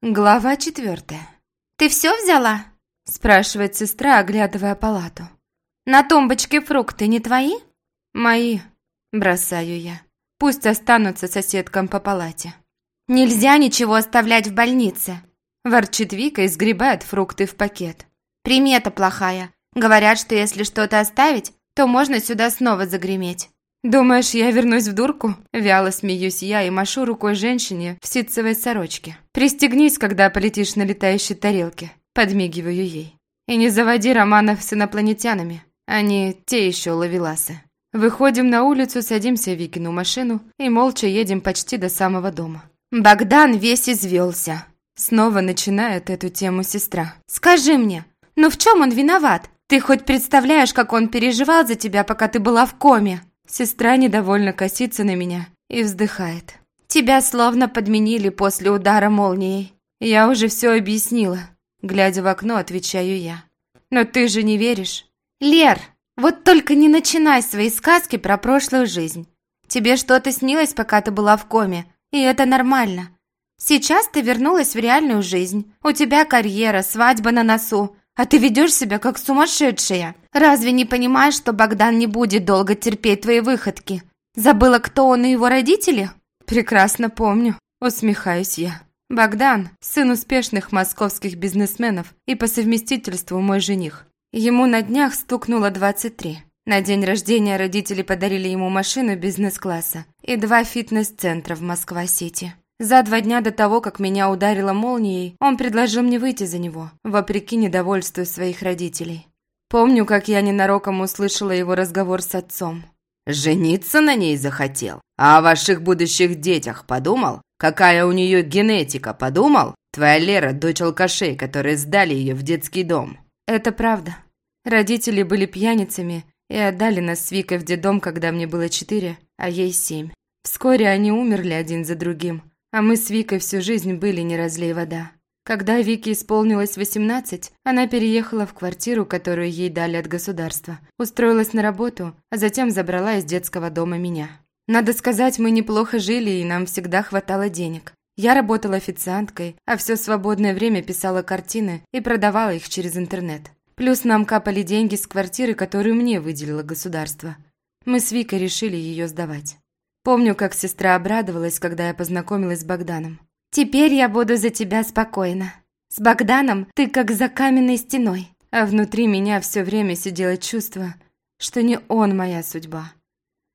Глава четвертая. «Ты все взяла?» – спрашивает сестра, оглядывая палату. «На тумбочке фрукты не твои?» «Мои», – бросаю я. «Пусть останутся соседкам по палате». «Нельзя ничего оставлять в больнице», – ворчит Вика и сгребает фрукты в пакет. «Примета плохая. Говорят, что если что-то оставить, то можно сюда снова загреметь». «Думаешь, я вернусь в дурку?» Вяло смеюсь я и машу рукой женщине в ситцевой сорочке. «Пристегнись, когда полетишь на летающей тарелке», подмигиваю ей. «И не заводи романов с инопланетянами, они те еще ловеласы». Выходим на улицу, садимся в Викину машину и молча едем почти до самого дома. «Богдан весь извелся», Снова начинает эту тему сестра. «Скажи мне, ну в чем он виноват? Ты хоть представляешь, как он переживал за тебя, пока ты была в коме?» Сестра недовольно косится на меня и вздыхает. «Тебя словно подменили после удара молнией. Я уже все объяснила». Глядя в окно, отвечаю я. «Но ты же не веришь?» «Лер, вот только не начинай свои сказки про прошлую жизнь. Тебе что-то снилось, пока ты была в коме, и это нормально. Сейчас ты вернулась в реальную жизнь. У тебя карьера, свадьба на носу, а ты ведешь себя как сумасшедшая. Разве не понимаешь, что Богдан не будет долго терпеть твои выходки? Забыла, кто он и его родители? Прекрасно помню, усмехаюсь я. Богдан – сын успешных московских бизнесменов и по совместительству мой жених. Ему на днях стукнуло 23. На день рождения родители подарили ему машину бизнес-класса и два фитнес-центра в Москва-Сити. За два дня до того, как меня ударило молнией, он предложил мне выйти за него, вопреки недовольству своих родителей. Помню, как я ненароком услышала его разговор с отцом. «Жениться на ней захотел? А о ваших будущих детях подумал? Какая у нее генетика, подумал? Твоя Лера – дочь алкашей, которые сдали ее в детский дом». Это правда. Родители были пьяницами и отдали нас с Викой в детдом, когда мне было четыре, а ей семь. Вскоре они умерли один за другим, а мы с Викой всю жизнь были не разлей вода. Когда Вике исполнилось 18, она переехала в квартиру, которую ей дали от государства, устроилась на работу, а затем забрала из детского дома меня. Надо сказать, мы неплохо жили, и нам всегда хватало денег. Я работала официанткой, а все свободное время писала картины и продавала их через интернет. Плюс нам капали деньги с квартиры, которую мне выделило государство. Мы с Викой решили ее сдавать. Помню, как сестра обрадовалась, когда я познакомилась с Богданом. «Теперь я буду за тебя спокойна. С Богданом ты как за каменной стеной». А внутри меня все время сидело чувство, что не он моя судьба.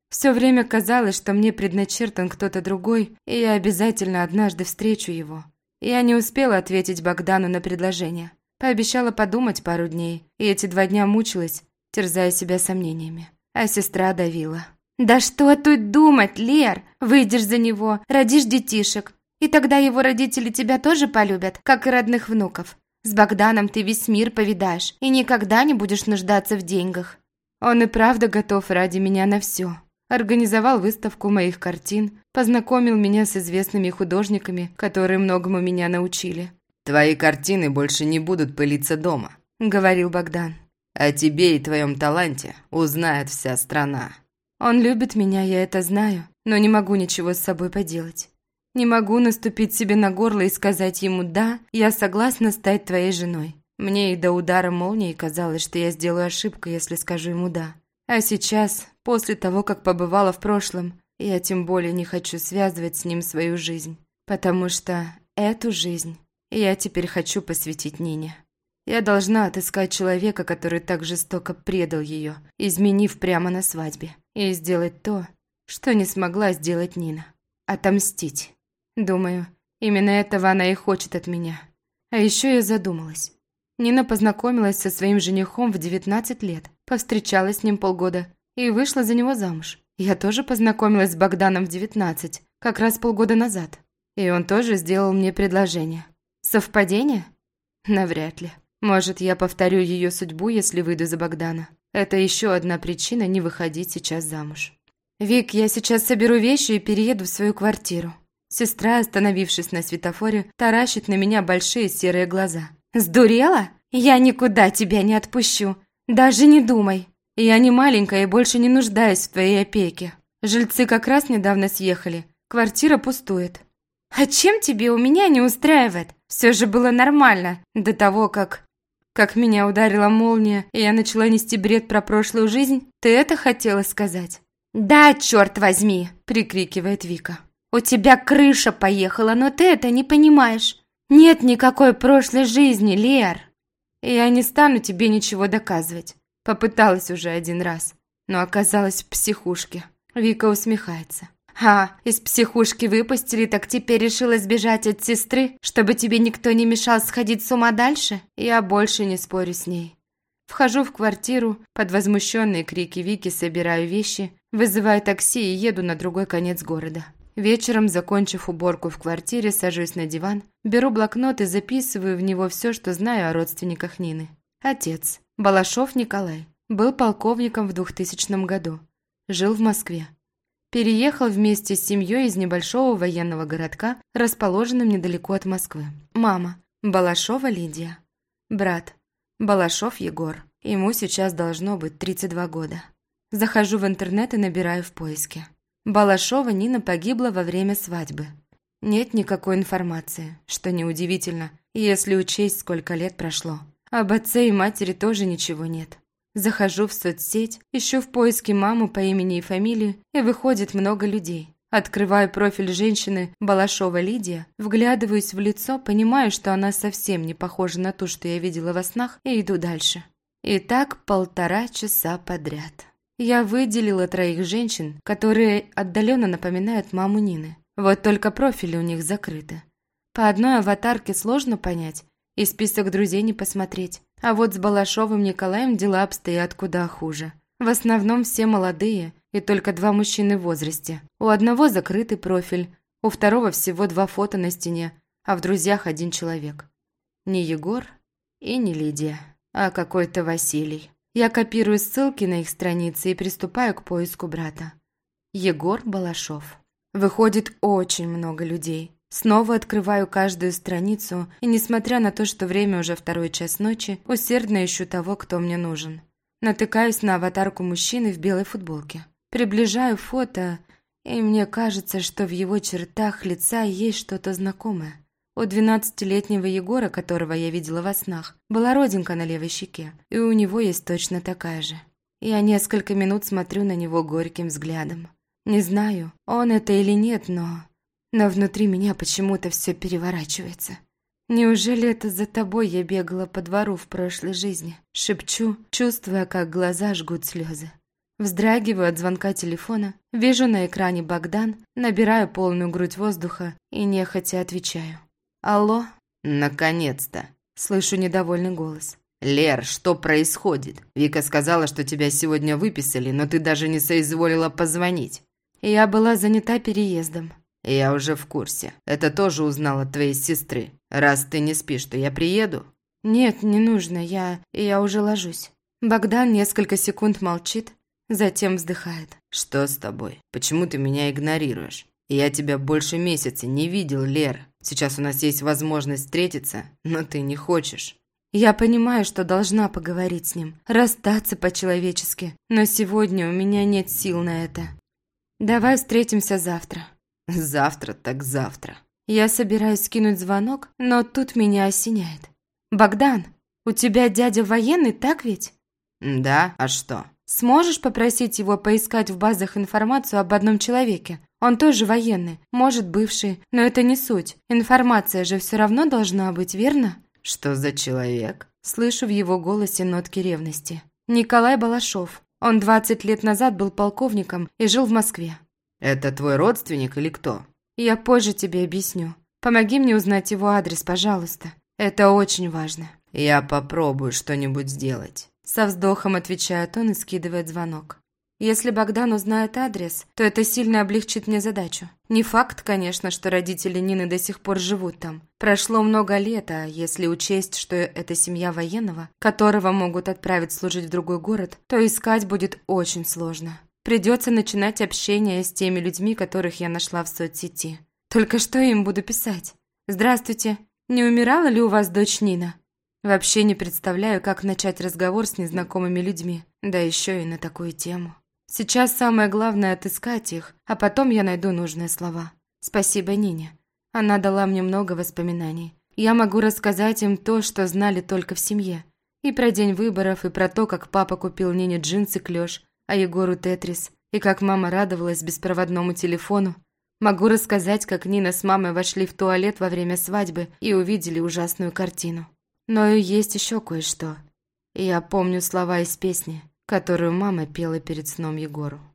Все время казалось, что мне предначертан кто-то другой, и я обязательно однажды встречу его. Я не успела ответить Богдану на предложение. Пообещала подумать пару дней, и эти два дня мучилась, терзая себя сомнениями. А сестра давила. «Да что тут думать, Лер? Выйдешь за него, родишь детишек. И тогда его родители тебя тоже полюбят, как и родных внуков. С Богданом ты весь мир повидаешь и никогда не будешь нуждаться в деньгах». Он и правда готов ради меня на все. Организовал выставку моих картин, познакомил меня с известными художниками, которые многому меня научили. «Твои картины больше не будут пылиться дома», — говорил Богдан. «О тебе и твоем таланте узнает вся страна». Он любит меня, я это знаю, но не могу ничего с собой поделать. Не могу наступить себе на горло и сказать ему «да, я согласна стать твоей женой». Мне и до удара молнии казалось, что я сделаю ошибку, если скажу ему «да». А сейчас, после того, как побывала в прошлом, я тем более не хочу связывать с ним свою жизнь, потому что эту жизнь я теперь хочу посвятить Нине. Я должна отыскать человека, который так жестоко предал ее, изменив прямо на свадьбе и сделать то, что не смогла сделать Нина. Отомстить. Думаю, именно этого она и хочет от меня. А еще я задумалась. Нина познакомилась со своим женихом в 19 лет, повстречалась с ним полгода и вышла за него замуж. Я тоже познакомилась с Богданом в 19, как раз полгода назад. И он тоже сделал мне предложение. Совпадение? Навряд ли. Может, я повторю ее судьбу, если выйду за Богдана. Это еще одна причина не выходить сейчас замуж. «Вик, я сейчас соберу вещи и перееду в свою квартиру». Сестра, остановившись на светофоре, таращит на меня большие серые глаза. «Сдурела? Я никуда тебя не отпущу. Даже не думай. Я не маленькая и больше не нуждаюсь в твоей опеке. Жильцы как раз недавно съехали. Квартира пустует». «А чем тебе у меня не устраивает? Все же было нормально до того, как... Как меня ударила молния, и я начала нести бред про прошлую жизнь. Ты это хотела сказать? «Да, черт возьми!» – прикрикивает Вика. «У тебя крыша поехала, но ты это не понимаешь. Нет никакой прошлой жизни, Лер!» «Я не стану тебе ничего доказывать. Попыталась уже один раз, но оказалась в психушке». Вика усмехается. «А, из психушки выпустили, так теперь решила сбежать от сестры, чтобы тебе никто не мешал сходить с ума дальше? Я больше не спорю с ней». Вхожу в квартиру, под возмущенные крики Вики собираю вещи, вызываю такси и еду на другой конец города. Вечером, закончив уборку в квартире, сажусь на диван, беру блокнот и записываю в него все, что знаю о родственниках Нины. Отец. Балашов Николай. Был полковником в 2000 году. Жил в Москве. Переехал вместе с семьей из небольшого военного городка, расположенным недалеко от Москвы. Мама. Балашова Лидия. Брат. Балашов Егор. Ему сейчас должно быть 32 года. Захожу в интернет и набираю в поиске. Балашова Нина погибла во время свадьбы. Нет никакой информации, что неудивительно, если учесть, сколько лет прошло. Об отце и матери тоже ничего нет. Захожу в соцсеть, ищу в поиске маму по имени и фамилии, и выходит много людей. Открываю профиль женщины Балашова Лидия, вглядываюсь в лицо, понимаю, что она совсем не похожа на ту, что я видела во снах, и иду дальше. И так полтора часа подряд. Я выделила троих женщин, которые отдаленно напоминают маму Нины. Вот только профили у них закрыты. По одной аватарке сложно понять, и список друзей не посмотреть. А вот с Балашовым Николаем дела обстоят куда хуже. В основном все молодые, и только два мужчины в возрасте. У одного закрытый профиль, у второго всего два фото на стене, а в друзьях один человек. Не Егор и не Лидия, а какой-то Василий. Я копирую ссылки на их страницы и приступаю к поиску брата. Егор Балашов. Выходит очень много людей. Снова открываю каждую страницу, и несмотря на то, что время уже второй час ночи, усердно ищу того, кто мне нужен. Натыкаюсь на аватарку мужчины в белой футболке. Приближаю фото, и мне кажется, что в его чертах лица есть что-то знакомое. У двенадцатилетнего Егора, которого я видела во снах, была родинка на левой щеке, и у него есть точно такая же. Я несколько минут смотрю на него горьким взглядом. Не знаю, он это или нет, но... Но внутри меня почему-то все переворачивается. Неужели это за тобой я бегала по двору в прошлой жизни? Шепчу, чувствуя, как глаза жгут слезы. Вздрагиваю от звонка телефона, вижу на экране Богдан, набираю полную грудь воздуха и нехотя отвечаю. «Алло?» «Наконец-то!» Слышу недовольный голос. «Лер, что происходит? Вика сказала, что тебя сегодня выписали, но ты даже не соизволила позвонить». Я была занята переездом. «Я уже в курсе. Это тоже узнала от твоей сестры. Раз ты не спишь, то я приеду?» «Нет, не нужно. Я... я уже ложусь». Богдан несколько секунд молчит, Затем вздыхает. «Что с тобой? Почему ты меня игнорируешь? Я тебя больше месяца не видел, Лер. Сейчас у нас есть возможность встретиться, но ты не хочешь». Я понимаю, что должна поговорить с ним, расстаться по-человечески, но сегодня у меня нет сил на это. Давай встретимся завтра. Завтра так завтра. Я собираюсь скинуть звонок, но тут меня осеняет. Богдан, у тебя дядя военный, так ведь? Да, а что? Сможешь попросить его поискать в базах информацию об одном человеке? Он тоже военный, может, бывший, но это не суть. Информация же все равно должна быть, верно? Что за человек? Слышу в его голосе нотки ревности. Николай Балашов. Он 20 лет назад был полковником и жил в Москве. Это твой родственник или кто? Я позже тебе объясню. Помоги мне узнать его адрес, пожалуйста. Это очень важно. Я попробую что-нибудь сделать. Со вздохом отвечает он и скидывает звонок. Если Богдан узнает адрес, то это сильно облегчит мне задачу. Не факт, конечно, что родители Нины до сих пор живут там. Прошло много лет, а если учесть, что это семья военного, которого могут отправить служить в другой город, то искать будет очень сложно. Придется начинать общение с теми людьми, которых я нашла в соцсети. Только что я им буду писать? «Здравствуйте. Не умирала ли у вас дочь Нина?» Вообще не представляю, как начать разговор с незнакомыми людьми, да еще и на такую тему. Сейчас самое главное отыскать их, а потом я найду нужные слова. Спасибо Нине. Она дала мне много воспоминаний. Я могу рассказать им то, что знали только в семье. И про день выборов, и про то, как папа купил Нине джинсы клёш, а Егору тетрис, и как мама радовалась беспроводному телефону. Могу рассказать, как Нина с мамой вошли в туалет во время свадьбы и увидели ужасную картину. Но и есть еще кое-что. Я помню слова из песни, которую мама пела перед сном Егору.